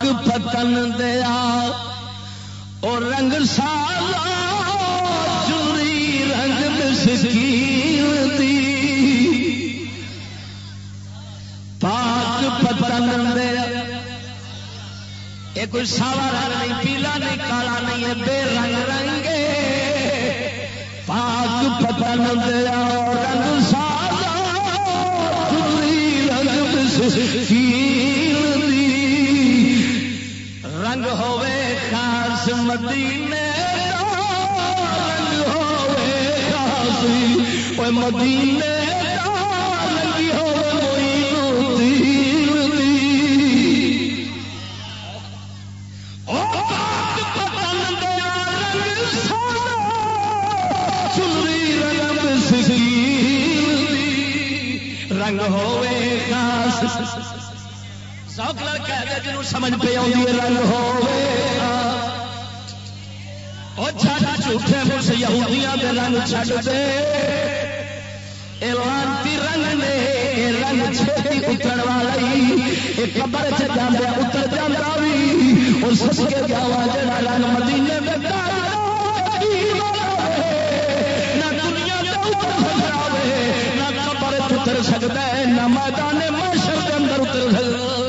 پاک پتن دیا۔ اور رنگ سالا چوری رنگ مسکین دی۔ پاک پتن دیا یہ کوئی ساوا رنگ نہیں، پیلا نہیں، کالا نہیں ہے بے رنگ رنگے پاک پتن دیا رنگ سالا چوری رنگ مسکین رنگ ہوے خاص مدینے دا رنگ ہوے خاص اوے مدینے رنگ ہوے رنگ ہوے خاص سوک سمجھ پہ آئی رنگ ہوے جھوٹے رنگ دے۔ رنگ نے رنگ والی۔ قبر اتر جاندا وی۔ سس کے جڑا رنگ مدینے نہ قبر اتر سکتا ہے نہ میدان محشر اندر اتر سکتا